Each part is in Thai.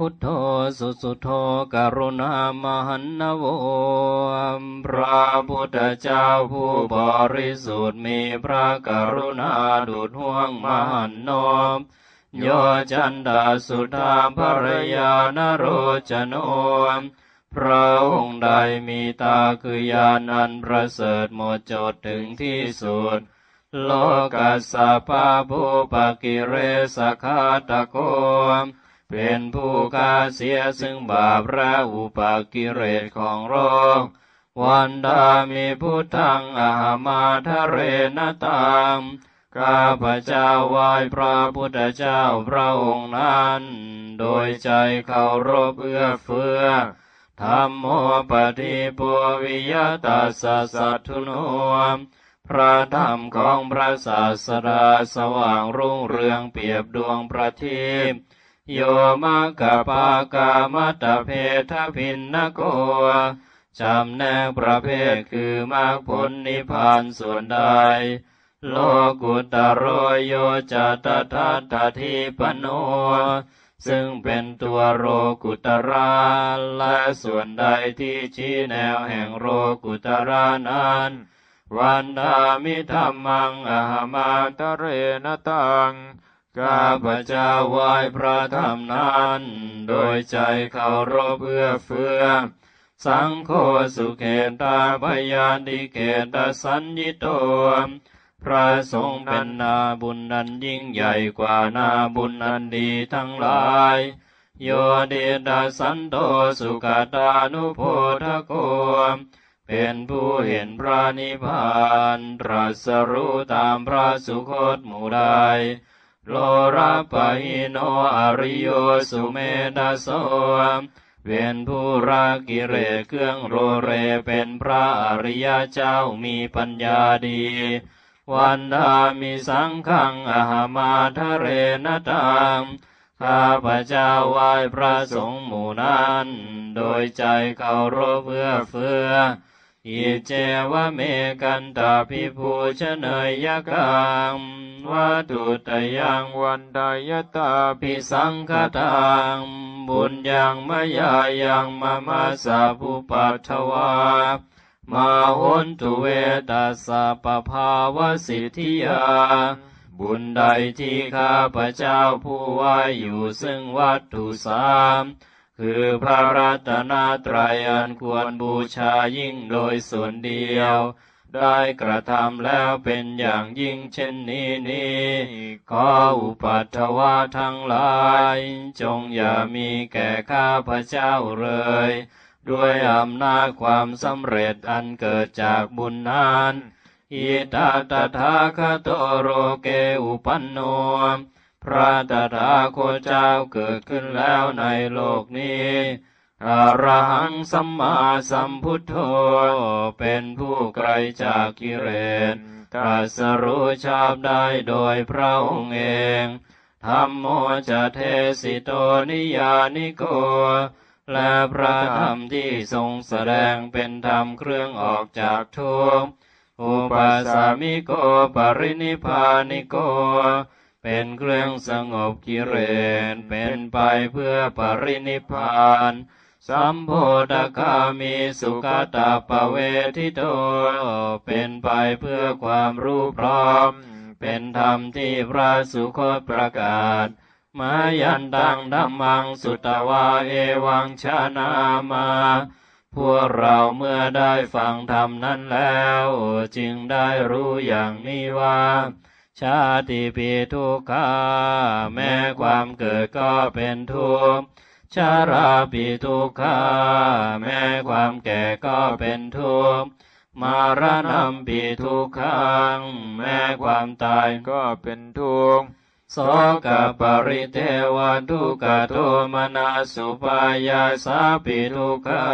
พุทโธสุสุโธกรุณามหันนโวพระพุทธเจ้าผู้บริสุทธิ์มีพระกรุณาดุจห่วงมหันนบโยจันดาสุธาภรยานโรจโนมพระองค์ใดมีตาคือญาณันประเสริฐหมดจดถึงที่สุด โลกัสสะปาภูปกิเรสคาตะโกม เป็นผู้ฆ่าเสียซึ่งบาปและอุปกิเลสของโลกวันดามีพุทธังอามาทะเรนตังข้าพระเจ้าไหว้พระพุทธเจ้าพระองค์นั้น โดยใจเคารพเอื้อเฟื้อธรรมโมปฏิปัววิยตาสัสัทุนวมพระธรรมของพระศาสดาสว่างรุ่งเรืองเปียบดวงประทีป โยมกะปากามัตเพทพินนโกจำแนกประเภทคือมรรคผลนิพพานส่วนใด โลกุตโรโยจัตทัตทิปโน ซึ่งเป็นตัวโรกุตระและส่วนใดที่ชี้แนวแห่งโรกุตระนั้น วันดามิธรรมังอามาตเรนตัง ข้าพระเจ้าไหว้พระธรรมนั้น โดยใจเคารพเพื่อเฟื่อสังโฆสุเขตาพยานิเกตสัญญิโต พระสงฆ์เป็นนาบุญนันยิ่งใหญ่กว่านาบุญนันดีทั้งหลาย โยเดดาสันโตสุขตานุโพธโกเป็นผู้เห็นพระนิพพานตรัสรู้ตามพระสุคตหมู่ใด โลราปะหิโนอริโยสุเมดาโสเป็นผู้รักกิเลสเครื่องโรเรเป็นพระอริยเจ้ามีปัญญาดี วันดามิสังขังอาหามาทะเรนตังข้าพระเจ้าไหว้พระสงฆ์หมู่นั้น โดยใจเคารพเพื่อเฟือ อิเจวะเมกันตาพิภูชเนยยกังวัตุตยังวันดายตาพิสังคตังบุญยังมายายังมามาสาภูปัทวามาหุนตุเวตัสสะปภาวสิทธิยา บุญใดที่ข้าพระเจ้าผู้ว่าอยู่ซึ่งวัตถุสาม คือพระรัตนตรัยอันควรบูชายิ่งโดยส่วนเดียว ได้กระทำแล้วเป็นอย่างยิ่งเช่นนี้นี้ขออุปัตถวาทั้งหลาย จงอย่ามีแก่ข้าพระเจ้าเลย ด้วยอำนาจความสำเร็จอันเกิดจากบุญนั้นอิตาตถาคโตโรเกอุปันโน พระตถาคตเจ้าเกิดขึ้นแล้วในโลกนี้อรหังสัมมาสัมพุทโธเป็นผู้ไกลจากกิเลสตรัสรู้ชอบได้โดยพระองค์เองธรรมโมจะเทสิโตนิยานิโก และพระธรรมที่ทรงแสดงเป็นธรรมเครื่องออกจากทุกข์อุปสามิโกปรินิพานิโก เป็นเครื่องสงบกิเลสเป็นไปเพื่อปรินิพาน สัมโพธคามีสุขตาปเวทิโต เป็นไปเพื่อความรู้พร้อม เป็นธรรมที่พระสุคตประกาศมายันดังดัมมังสุตวาเอวังชานามา พวกเราเมื่อได้ฟังธรรมนั้นแล้ว จึงได้รู้อย่างนี้ว่า ชาติปีทุกขาแม้ความเกิดก็เป็นทุกข์ชาราปีทุกขาแม้ความแก่ก็เป็นทุกข์มารณะปีทุกขังแม้ความตายก็เป็นทุกข์โสกปริเทวทุกขโทมนาสุปายาสาปิทุกขา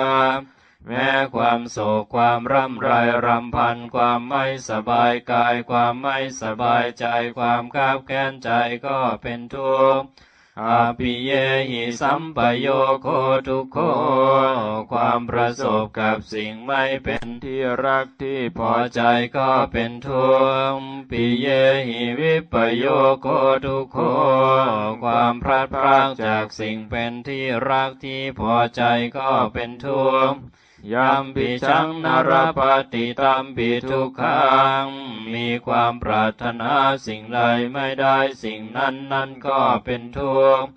แม้ความโศกความร่ำไรรำพัน ความไม่สบายกาย ความไม่สบายใจ ความกาบแค้นใจก็เป็นทุกข์อาปิเยหิสัมปโยโคทุกโค ความประสบกับสิ่งไม่เป็นที่รักที่พอใจก็เป็นทุกข์ปิเยหิวิปโยโคทุกโค ความพลาดพลาดจากสิ่งเป็นที่รักที่พอใจก็เป็นทุกข์ ยามปิชังนารปฏิตามปิทุกขัง มีความปรารถนาสิ่งใดไม่ได้สิ่งนั้นนั้นก็เป็นทุกข์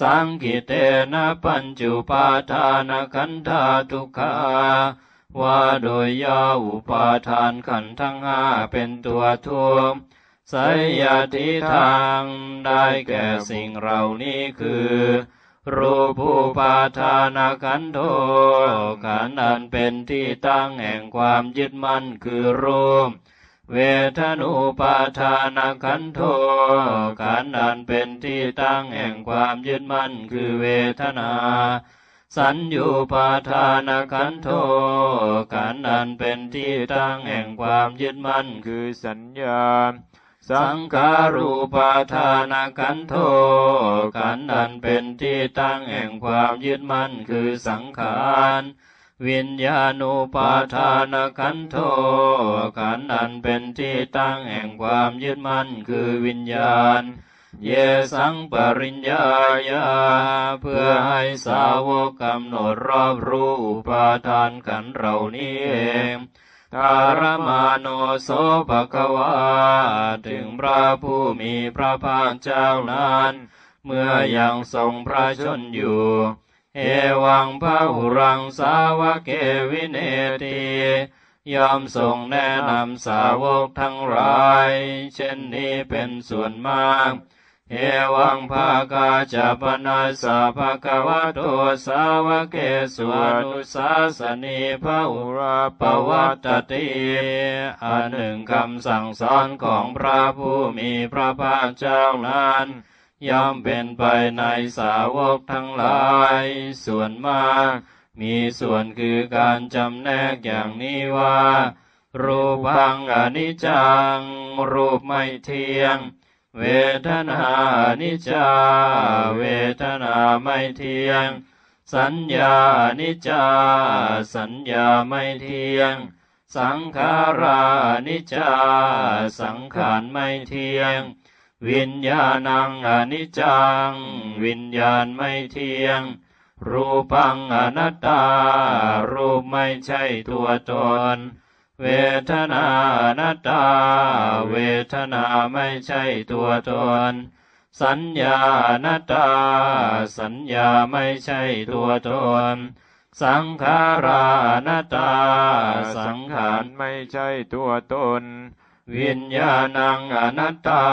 สังกิเตนะปัญจุปาทานขันธาทุกขาว่าโดยย่ออุปาทานขันธ์ทั้งห้าเป็นตัวทุกข์สยทิทางได้แก่สิ่งเหล่านี้คือ รูปูปาทานขันโทขันอันเป็นที่ตั้งแห่งความยึดมั่นคือรูป เวทนุปาทานขันโทขันอันเป็นที่ตั้งแห่งความยึดมั่นคือเวทนา สัญญูปาทานขันโทขันอันเป็นที่ตั้งแห่งความยึดมั่นคือสัญญา สังขารูปาทานขันโทขันธ์อันเป็นที่ตั้งแห่งความยึดมั่นคือสังขารวิญญาณุปาทานขันโทขันธ์อันเป็นที่ตั้งแห่งความยึดมั่นคือวิญญาณ เยสังปริญญายาเพื่อให้สาวกกำหนดรอบรู้อุปาทานขันเหล่านี้เอง ทารมาโนโสภควาถึงพระผู้มีพระภาคเจ้านั้น เมื่อยังทรงพระชนอยู่ เอวังพระหุรังสาวกเกวินเนติยอมทรงแนะนำสาวกทั้งหลาย เช่นนี้เป็นส่วนมาก เอวังภากาจะปนาสาภะคะวะโตสาวกเกสวนุสาสนีพระอุราปวัตติอันหนึ่งคำสั่งสอนของพระผู้มีพระภาคเจ้านั้นย่อมเป็นไปในสาวกทั้งหลาย ส่วนมาก มีส่วนคือการจำแนกอย่างนี้ว่า รูปังอนิจจัง รูปไม่เที่ยง เวทนานิจาเวทนาไม่เที่ยง สัญญานิจาสัญญาไม่เที่ยง สังขารานิจจาสังขารไม่เที่ยง วิญญาณังอนิจจัง วิญญาณไม่เที่ยง รูปังอนัตตา รูปไม่ใช่ตัวตน เวทนานัตตา เวทนาไม่ใช่ตัวตน สัญญานัตตา สัญญาไม่ใช่ตัวตน สังขารานัตตา สังขารไม่ใช่ตัวตน วิญญาณังอนัตตา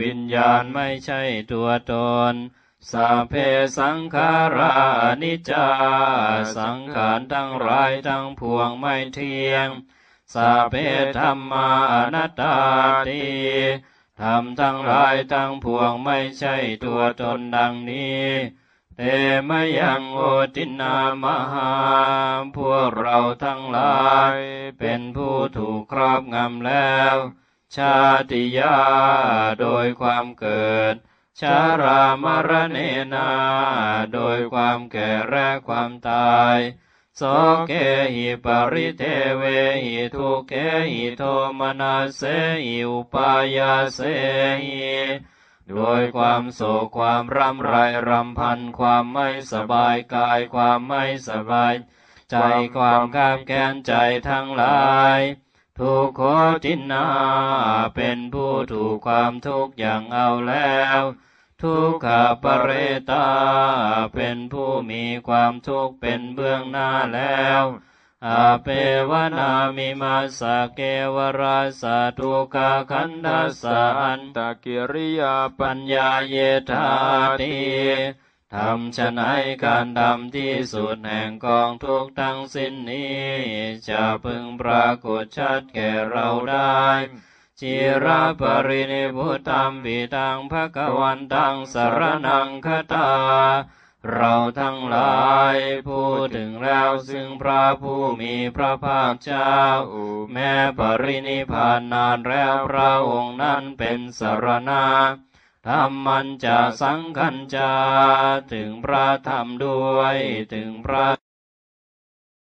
วิญญาณไม่ใช่ตัวตน สัพเพสังขารานิจจา สังขารทั้งหลายทั้งพวงไม่เที่ยงสัพเพธรรมานัตตาติธรรมทั้งหลายทั้งพวงไม่ใช่ตัวตนดังนี้เตมยังโอตินามหา พวกเราทั้งหลาย เป็นผู้ถูกครอบงำแล้ว ชาติยาโดยความเกิด ชารามรณเนนา โดยความแก่และความตายโสเกหิปริเทเวหิทุเกหิโทมนาเสหิอุปายาเสหิโดยความโศกความรำไรรำพันความไม่สบายกายความไม่สบาย ใจความข้ามแค้นใจทั้งหลายทุกขทินนาเป็นผู้ถูกความทุกข์อย่างเอาแล้ว ทุกขปเรตา เป็นผู้มีความทุกข์เป็นเบื้องหน้าแล้วอาเปวนามิมาสเกวราสาทุกขคันทัสสะอันตกิริยาปัญญาเยธาติทำฉะไหนการทำที่สุดแห่งกองทุกทั้งสิ้นนี้ จะพึงปรากฏชัดแก่เราได้ จิราปรินิพุตัมปิตังภะกวันตังสารนังคตา เราทั้งหลายพูดถึงแล้วซึ่งพระผู้มีพระภาคเจ้า แม้ปรินิพานนานแล้วพระองค์นั้นเป็นสารณะธรรมันจะสังขัญจาถึงพระธรรมด้วยถึงพระ